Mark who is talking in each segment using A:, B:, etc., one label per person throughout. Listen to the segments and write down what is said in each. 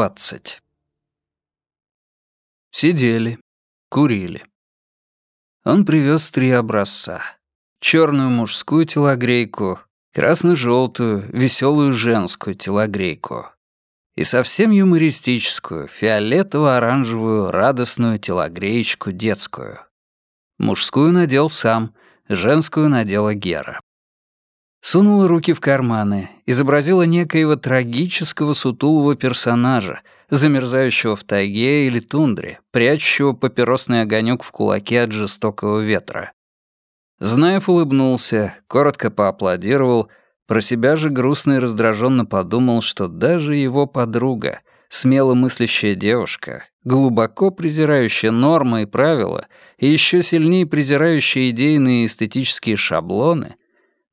A: 20. Сидели, курили. Он привез три образца. Черную мужскую телогрейку, красно-желтую, веселую женскую телогрейку и совсем юмористическую, фиолетово-оранжевую, радостную телогреечку детскую. Мужскую надел сам, женскую надела Гера. Сунула руки в карманы, изобразила некоего трагического сутулого персонажа, замерзающего в тайге или тундре, прячущего папиросный огонек в кулаке от жестокого ветра. Знаев улыбнулся, коротко поаплодировал, про себя же грустно и раздраженно подумал, что даже его подруга, смело мыслящая девушка, глубоко презирающая нормы и правила и еще сильнее презирающая идейные и эстетические шаблоны,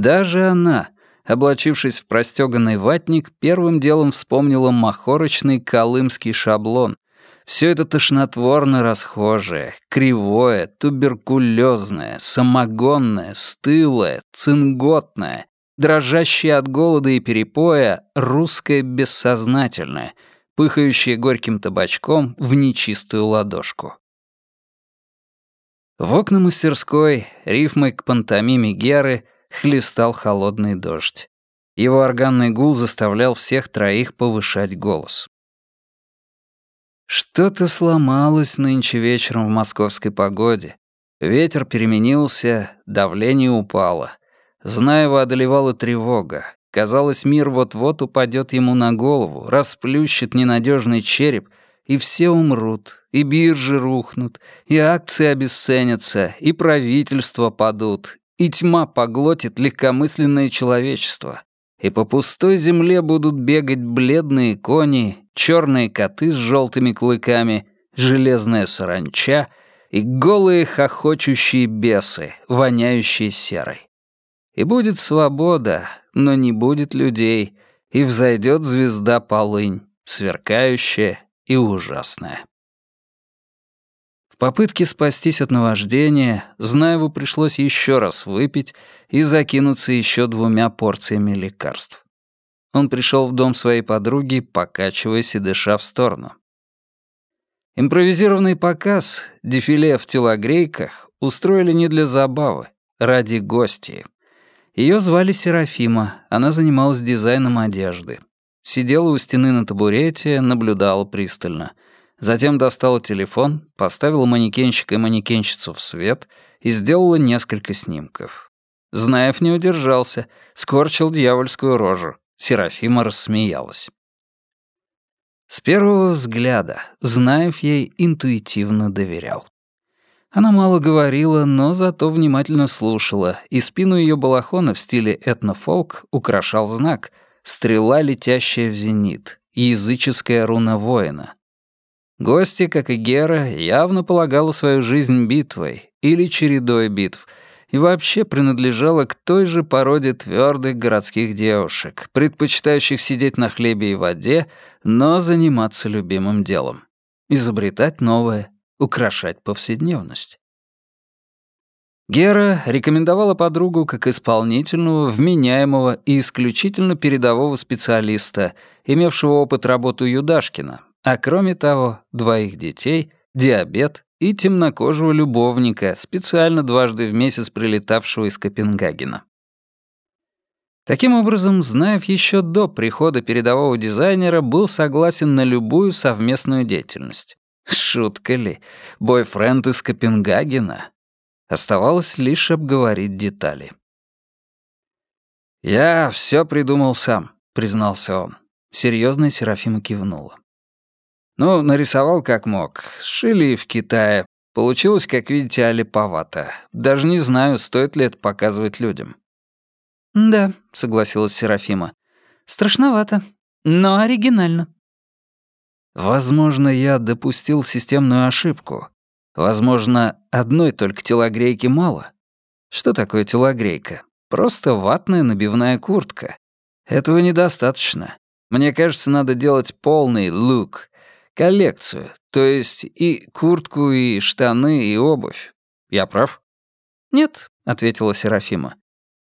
A: даже она, облачившись в простёганный ватник, первым делом вспомнила махорочный колымский шаблон. Все это тошнотворно расхожее, кривое, туберкулезное, самогонное, стылое, цинготное, дрожащее от голода и перепоя, русское бессознательное, пыхающее горьким табачком в нечистую ладошку. В окна мастерской, рифмой к пантомиме Геры, хлестал холодный дождь. Его органный гул заставлял всех троих повышать голос. Что-то сломалось нынче вечером в московской погоде. Ветер переменился, давление упало. Знаева одолевала тревога. Казалось, мир вот-вот упадет ему на голову, расплющит ненадежный череп, и все умрут, и биржи рухнут, и акции обесценятся, и правительства падут, и тьма поглотит легкомысленное человечество, и по пустой земле будут бегать бледные кони, черные коты с желтыми клыками, железная саранча и голые хохочущие бесы, воняющие серой. И будет свобода, но не будет людей, и взойдет звезда полынь, сверкающая и ужасная попытке спастись от наваждения, Знаеву пришлось еще раз выпить и закинуться еще двумя порциями лекарств. Он пришел в дом своей подруги, покачиваясь и дыша в сторону. Импровизированный показ, дефиле в телогрейках, устроили не для забавы, ради гостей. Ее звали Серафима, она занималась дизайном одежды. Сидела у стены на табурете, наблюдала пристально — Затем достала телефон, поставила манекенщика и манекенщицу в свет и сделала несколько снимков. Знаев не удержался, скорчил дьявольскую рожу. Серафима рассмеялась. С первого взгляда Знаев ей интуитивно доверял. Она мало говорила, но зато внимательно слушала, и спину ее балахона в стиле этнофолк украшал знак «Стрела, летящая в зенит», языческая руна воина — Гостья, как и Гера, явно полагала свою жизнь битвой или чередой битв и вообще принадлежала к той же породе твердых городских девушек, предпочитающих сидеть на хлебе и воде, но заниматься любимым делом. Изобретать новое, украшать повседневность. Гера рекомендовала подругу как исполнительного, вменяемого и исключительно передового специалиста, имевшего опыт работы у Юдашкина, а кроме того, двоих детей, диабет и темнокожего любовника, специально дважды в месяц прилетавшего из Копенгагена. Таким образом, Знаев еще до прихода передового дизайнера был согласен на любую совместную деятельность. Шутка ли? Бойфренд из Копенгагена? Оставалось лишь обговорить детали. «Я все придумал сам», — признался он. Серьезная Серафима кивнула. Ну, нарисовал как мог. Сшили в Китае. Получилось, как видите, алиповато. Даже не знаю, стоит ли это показывать людям.
B: «Да», — согласилась Серафима. «Страшновато, но оригинально».
A: Возможно, я допустил системную ошибку. Возможно, одной только телогрейки мало. Что такое телогрейка? Просто ватная набивная куртка. Этого недостаточно. Мне кажется, надо делать полный лук. Коллекцию, то есть и куртку, и штаны, и обувь. Я прав?»
B: «Нет», — ответила Серафима.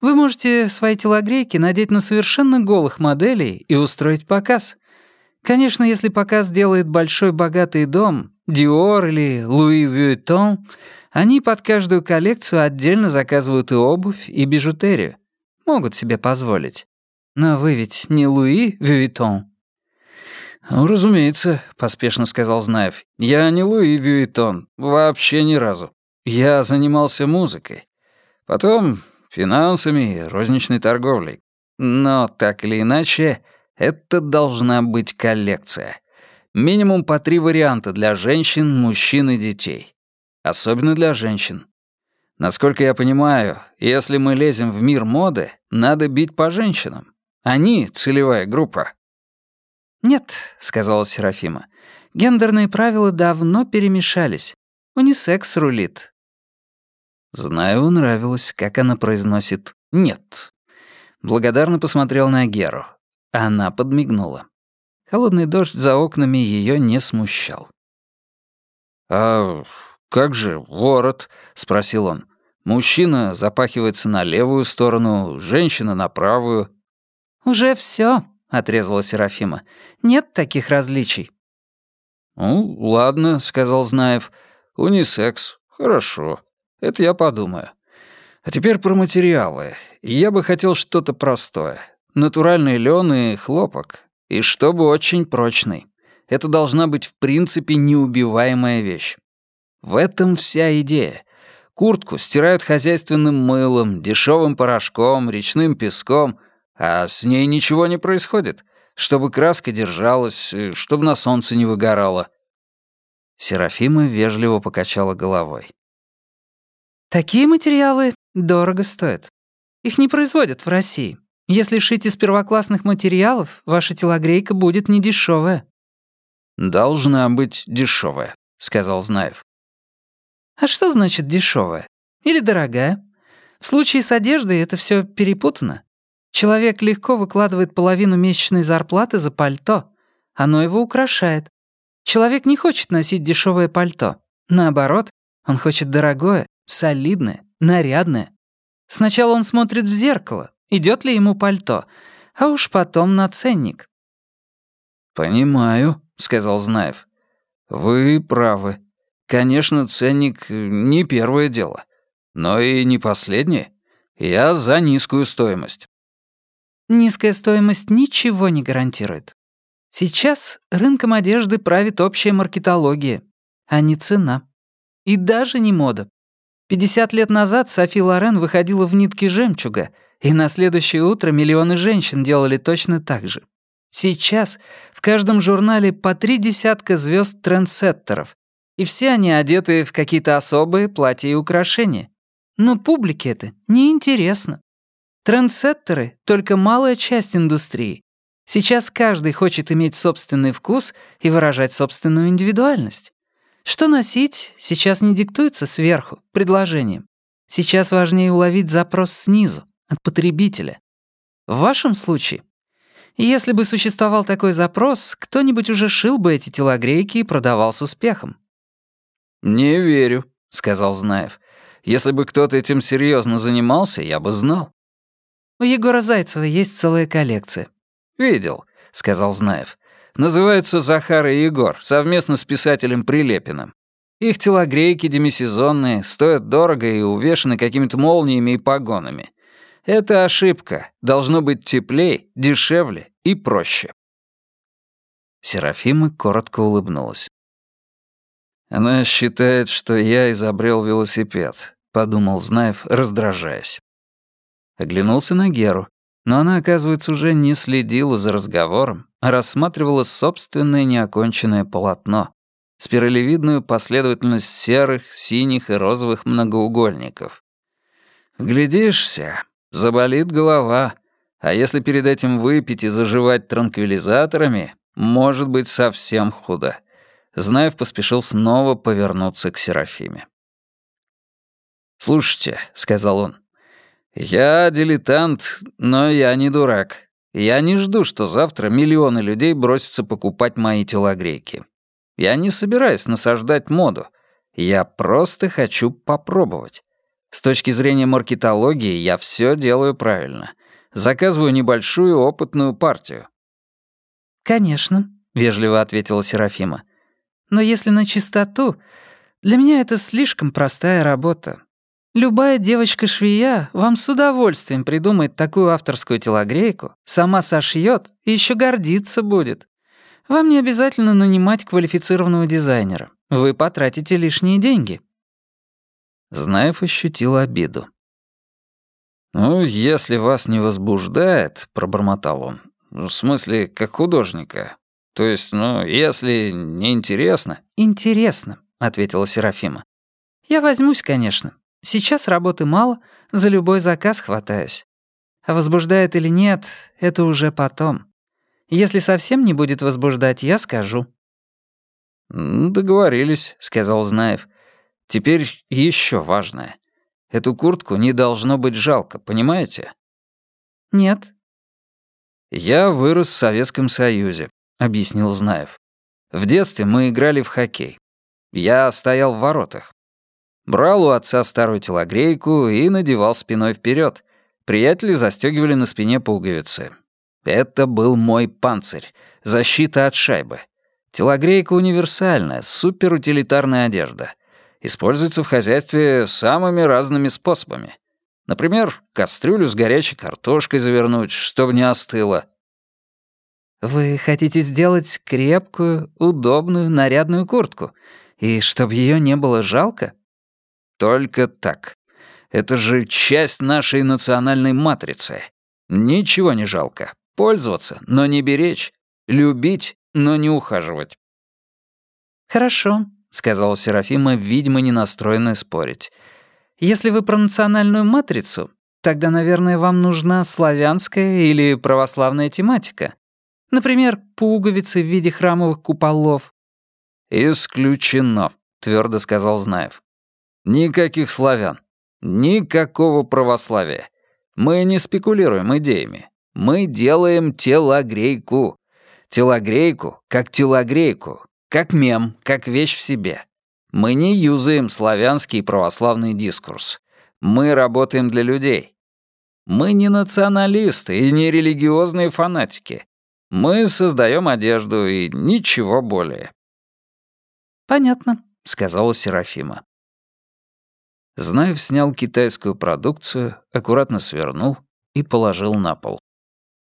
B: «Вы можете свои телогрейки надеть на совершенно голых моделей и устроить показ. Конечно, если показ делает большой богатый дом, Диор или Луи Вьюитон, они под каждую коллекцию отдельно заказывают и обувь, и бижутерию. Могут себе позволить. Но вы ведь не Луи Вьюитон.
A: «Ну, разумеется», — поспешно сказал Знаев. «Я не Луи Вьюитон. Вообще ни разу. Я занимался музыкой. Потом финансами и розничной торговлей. Но так или иначе, это должна быть коллекция. Минимум по три варианта для женщин, мужчин и детей. Особенно для женщин. Насколько я понимаю, если мы лезем в мир моды, надо бить по женщинам. Они — целевая группа.
B: «Нет», — сказала Серафима, — «гендерные правила давно перемешались. Унисекс рулит».
A: Знаеву нравилось, как она произносит «нет». Благодарно посмотрел на Геру. Она подмигнула. Холодный дождь за окнами ее не смущал. «А как же ворот?» — спросил он. «Мужчина запахивается на левую сторону, женщина на правую».
B: «Уже все, отрезала Серафима. «Нет таких различий».
A: «Ну, ладно», — сказал Знаев. «Унисекс. Хорошо. Это я подумаю. А теперь про материалы. Я бы хотел что-то простое. Натуральный лен и хлопок. И чтобы очень прочный. Это должна быть в принципе неубиваемая вещь. В этом вся идея. Куртку стирают хозяйственным мылом, дешевым порошком, речным песком, а с ней ничего не происходит, чтобы краска держалась, чтобы на солнце не выгорала. Серафима вежливо покачала головой.
B: Такие материалы дорого стоят. Их не производят в России. Если шить из первоклассных материалов, ваша телогрейка будет недешевая.
A: «Должна быть дешевая», — сказал Знаев.
B: А что значит дешевая? Или дорогая? В случае с одеждой это все перепутано. Человек легко выкладывает половину месячной зарплаты за пальто. Оно его украшает. Человек не хочет носить дешевое пальто. Наоборот, он хочет дорогое, солидное, нарядное. Сначала он смотрит в зеркало, идет ли ему пальто, а уж потом на ценник.
A: «Понимаю», — сказал Знаев. «Вы правы. Конечно, ценник — не первое дело, но и не последнее. Я за низкую стоимость».
B: Низкая стоимость ничего не гарантирует. Сейчас рынком одежды правит общая маркетология, а не цена. И даже не мода. 50 лет назад Софи Лорен выходила в нитки жемчуга, и на следующее утро миллионы женщин делали точно так же. Сейчас в каждом журнале по три десятка звезд трендсеттеров, и все они одеты в какие-то особые платья и украшения. Но публике это неинтересно. Трендсеттеры — только малая часть индустрии. Сейчас каждый хочет иметь собственный вкус и выражать собственную индивидуальность. Что носить, сейчас не диктуется сверху, предложением. Сейчас важнее уловить запрос снизу, от потребителя. В вашем случае, если бы существовал такой запрос, кто-нибудь уже шил бы эти телогрейки и продавал с успехом.
A: «Не верю», — сказал Знаев. «Если бы кто-то этим серьезно занимался, я бы знал».
B: «У Егора Зайцева есть целая коллекция».
A: «Видел», — сказал Знаев. «Называется «Захар и Егор», совместно с писателем Прилепиным. Их телогрейки демисезонные, стоят дорого и увешаны какими-то молниями и погонами. Это ошибка. Должно быть теплее, дешевле и проще». Серафима коротко улыбнулась. «Она считает, что я изобрел велосипед», — подумал Знаев, раздражаясь. Оглянулся на Геру, но она, оказывается, уже не следила за разговором, а рассматривала собственное неоконченное полотно, спиралевидную последовательность серых, синих и розовых многоугольников. «Глядишься, заболит голова, а если перед этим выпить и заживать транквилизаторами, может быть совсем худо». Знаев поспешил снова повернуться к Серафиме. «Слушайте», — сказал он, — «я дилетант, но я не дурак. Я не жду, что завтра миллионы людей бросятся покупать мои телогрейки. Я не собираюсь насаждать моду. Я просто хочу попробовать. С точки зрения маркетологии я все делаю правильно. Заказываю небольшую опытную партию».
B: «Конечно»,
A: вежливо ответила Серафима.
B: «Но если на чистоту, для меня это слишком простая работа. Любая девочка-швея вам с удовольствием придумает такую авторскую телогрейку, сама сошьет и еще гордиться будет. Вам не обязательно нанимать квалифицированного дизайнера. Вы потратите лишние деньги».
A: Знаев ощутил обиду. «Ну, если вас не возбуждает», — пробормотал он, — «в смысле, как художника. То есть, ну, если не интересно...»
B: «Интересно», — ответила Серафима. «Я возьмусь, конечно. Сейчас работы мало, за любой заказ хватаюсь. А возбуждает или нет, это уже потом. Если совсем не будет возбуждать, я скажу».
A: «Договорились», — сказал Знаев. «Теперь еще важное. Эту куртку не должно быть жалко, понимаете?»
B: «Нет».
A: «Я вырос в Советском Союзе», — объяснил Знаев. «В детстве мы играли в хоккей. Я стоял в воротах. Брал у отца старую телогрейку и надевал спиной вперед. Приятели застегивали на спине пуговицы. Это был мой панцирь, защита от шайбы. Телогрейка универсальная, суперутилитарная одежда — используется в хозяйстве самыми разными способами. Например, кастрюлю с горячей картошкой завернуть, чтобы не остыло.
B: «Вы хотите сделать крепкую, удобную, нарядную куртку, и чтобы ее не было жалко?»
A: «Только так. Это же часть нашей национальной матрицы. Ничего не жалко. Пользоваться, но не беречь. Любить, но не ухаживать».
B: «Хорошо», сказала Серафима, видимо, не настроенная спорить. «Если вы про национальную матрицу, тогда, наверное, вам нужна славянская или православная тематика. Например, пуговицы в виде храмовых куполов».
A: «Исключено», — твердо сказал Знаев. «Никаких славян. Никакого православия. Мы не спекулируем идеями. Мы делаем телогрейку. Телогрейку как телогрейку, как мем, как вещь в себе. Мы не юзаем славянский православный дискурс. Мы работаем для людей. Мы не националисты и не религиозные фанатики. Мы создаем одежду и ничего более.
B: «Понятно», —
A: сказала Серафима. Знаев снял китайскую продукцию, аккуратно свернул и положил на пол.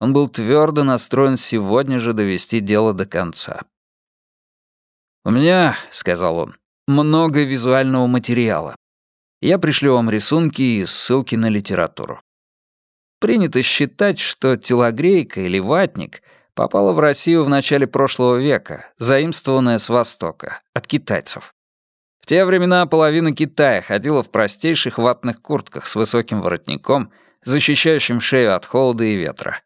A: Он был твердо настроен сегодня же довести дело до конца. «У меня, — сказал он, — много визуального материала. Я пришлю вам рисунки и ссылки на литературу. Принято считать, что телогрейка или ватник попала в Россию в начале прошлого века, заимствованная с Востока, от китайцев. В те времена половина Китая ходила в простейших ватных куртках с высоким воротником, защищающим шею от холода и ветра.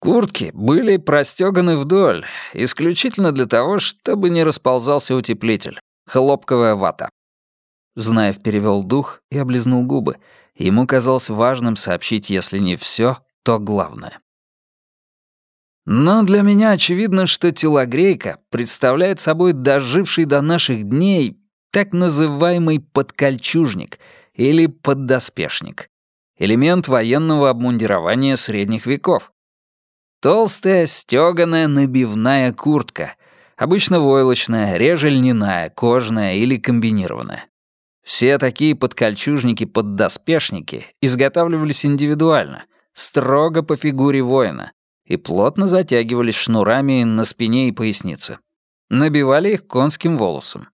A: Куртки были простёганы вдоль, исключительно для того, чтобы не расползался утеплитель. Хлопковая вата. Знаев перевёл дух и облизнул губы. Ему казалось важным сообщить, если не всё, то главное. Но для меня очевидно, что телогрейка представляет собой доживший до наших дней так называемый подкольчужник или поддоспешник. Элемент военного обмундирования средних веков. Толстая, стёганая, набивная куртка. Обычно войлочная, реже льняная, кожаная или комбинированная. Все такие подкольчужники-поддоспешники изготавливались индивидуально, строго по фигуре воина, и плотно затягивались шнурами на спине и пояснице. Набивали их конским волосом.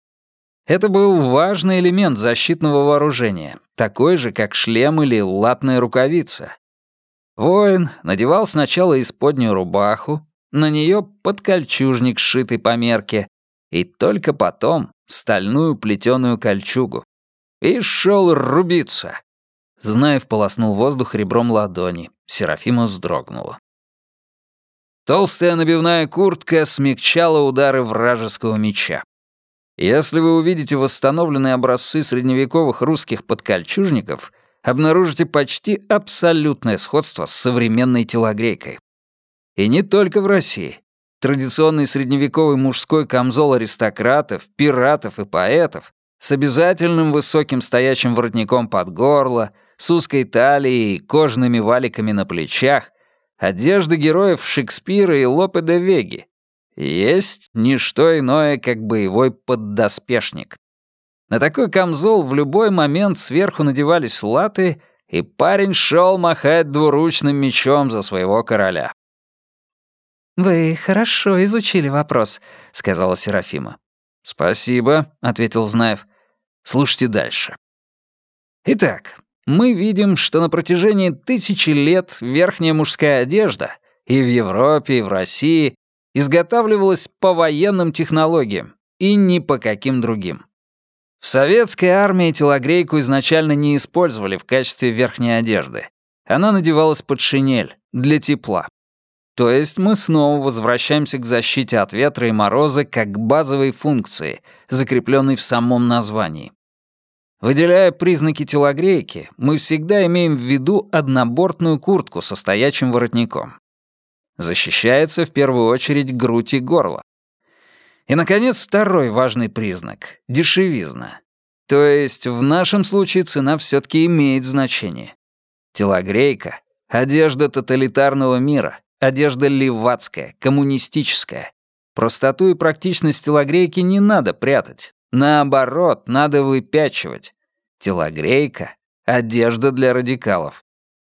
A: Это был важный элемент защитного вооружения, такой же, как шлем или латная рукавица, Воин надевал сначала исподнюю рубаху, на нее подкольчужник, сшитый по мерке, и только потом стальную плетеную кольчугу. И шел рубиться. Знаев полоснул воздух ребром ладони. Серафима вздрогнула. Толстая набивная куртка смягчала удары вражеского меча. Если вы увидите восстановленные образцы средневековых русских подкольчужников, обнаружите почти абсолютное сходство с современной телогрейкой. И не только в России. Традиционный средневековый мужской камзол аристократов, пиратов и поэтов с обязательным высоким стоячим воротником под горло, с узкой талией и кожаными валиками на плечах, одежда героев Шекспира и Лопе де Веги. Есть не что иное, как боевой поддоспешник. На такой камзол в любой момент сверху надевались латы, и парень шел махать двуручным мечом за своего короля.
B: «Вы хорошо изучили вопрос», — сказала Серафима.
A: «Спасибо», — ответил Знаев. «Слушайте дальше». Итак, мы видим, что на протяжении тысячи лет верхняя мужская одежда и в Европе, и в России изготавливалась по военным технологиям и ни по каким другим. В советской армии телогрейку изначально не использовали в качестве верхней одежды. Она надевалась под шинель, для тепла. То есть мы снова возвращаемся к защите от ветра и мороза как базовой функции, закрепленной в самом названии. Выделяя признаки телогрейки, мы всегда имеем в виду однобортную куртку со стоячим воротником. Защищается в первую очередь грудь и горло. И, наконец, второй важный признак — дешевизна. То есть в нашем случае цена все-таки имеет значение. Телогрейка — одежда тоталитарного мира, одежда левацкая, коммунистическая. Простоту и практичность телогрейки не надо прятать. Наоборот, надо выпячивать. Телогрейка — одежда для радикалов.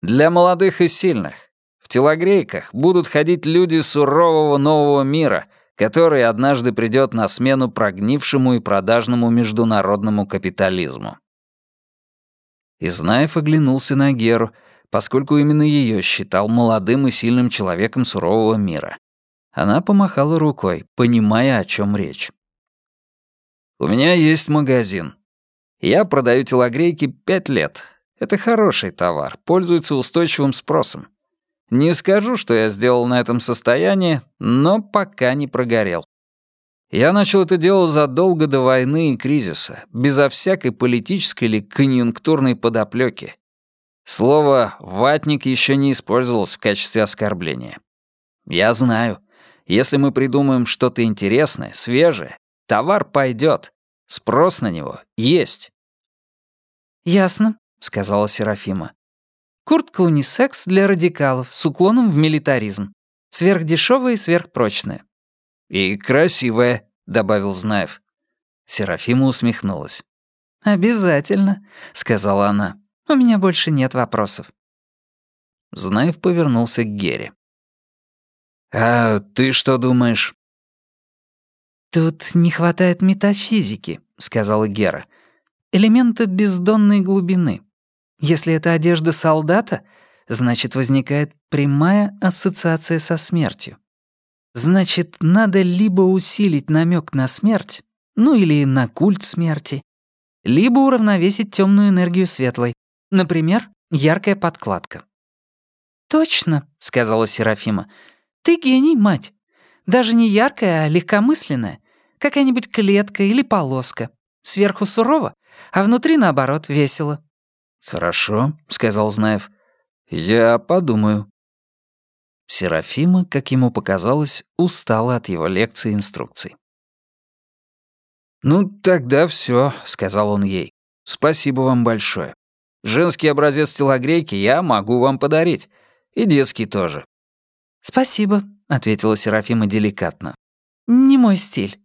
A: Для молодых и сильных. В телогрейках будут ходить люди сурового нового мира, который однажды придет на смену прогнившему и продажному международному капитализму. Изнаев оглянулся на Геру, поскольку именно ее считал молодым и сильным человеком сурового мира. Она помахала рукой, понимая, о чем речь. «У меня есть магазин. Я продаю телогрейки пять лет. Это хороший товар, пользуется устойчивым спросом. Не скажу, что я сделал на этом состояние, но пока не прогорел. Я начал это дело задолго до войны и кризиса, безо всякой политической или конъюнктурной подоплеки. Слово «ватник» еще не использовалось в качестве оскорбления. Я знаю, если мы придумаем что-то интересное, свежее, товар пойдет, спрос на него есть.
B: «Ясно», — сказала Серафима. Куртка унисекс для радикалов с уклоном в милитаризм. Сверхдешевая и сверхпрочная.
A: «И красивая», — добавил Знаев.
B: Серафима усмехнулась. «Обязательно», — сказала она. «У меня больше нет вопросов».
A: Знаев повернулся к Гере. «А ты что думаешь?»
B: «Тут не хватает метафизики», — сказала Гера. «Элемента бездонной глубины. Если это одежда солдата, значит, возникает прямая ассоциация со смертью. Значит, надо либо усилить намек на смерть, ну или на культ смерти, либо уравновесить темную энергию светлой, например, яркая подкладка. «Точно», — сказала Серафима. «Ты гений, мать. Даже не яркая, а легкомысленная. Какая-нибудь клетка или полоска. Сверху сурово, а внутри, наоборот, весело.
A: «Хорошо», — сказал Знаев. «Я подумаю».
B: Серафима, как ему показалось, устала от его лекций и инструкций.
A: «Ну, тогда все, сказал он ей. «Спасибо вам большое. Женский образец телогрейки я могу вам подарить. И детский тоже».
B: «Спасибо», — ответила Серафима деликатно. «Не мой стиль».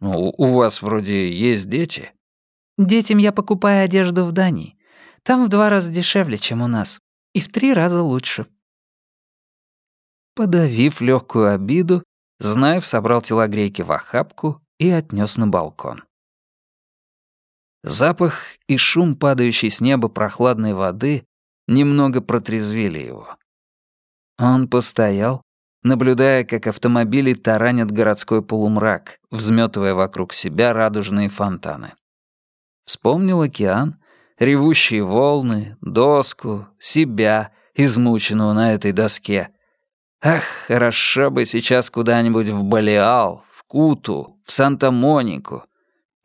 A: «Ну, у вас вроде есть дети».
B: «Детям я покупаю одежду в Дании. Там в два раза дешевле, чем у нас. И в три раза лучше».
A: Подавив легкую обиду, Знаев собрал телогрейки в охапку и отнес на балкон. Запах и шум, падающий с неба прохладной воды, немного протрезвили его. Он постоял, наблюдая, как автомобили таранят городской полумрак, взметывая вокруг себя радужные фонтаны. Вспомнил океан ревущие волны, доску, себя, измученного на этой доске. Ах, хорошо бы сейчас куда-нибудь в Балиал, в Куту, в Санта-Монику.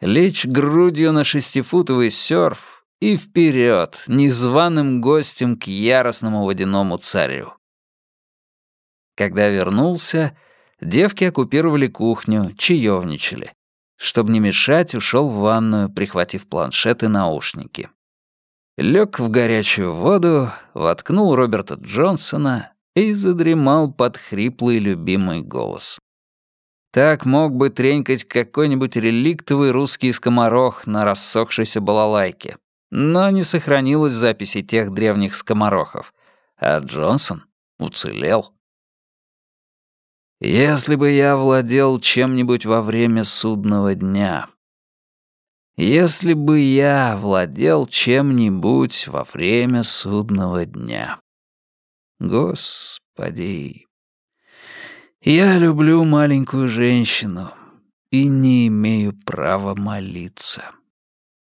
A: Лечь грудью на шестифутовый серф и вперед, незваным гостем к яростному водяному царю. Когда вернулся, девки оккупировали кухню, чаевничали. Чтобы не мешать, ушел в ванную, прихватив планшет и наушники лег в горячую воду, воткнул Роберта Джонсона и задремал под хриплый любимый голос. Так мог бы тренькать какой-нибудь реликтовый русский скоморох на рассохшейся балалайке. Но не сохранилось записи тех древних скоморохов. А Джонсон уцелел. Если бы я владел чем-нибудь во время судного дня. Если бы я владел чем-нибудь во время судного дня. Господи. Я люблю маленькую женщину и не имею права молиться.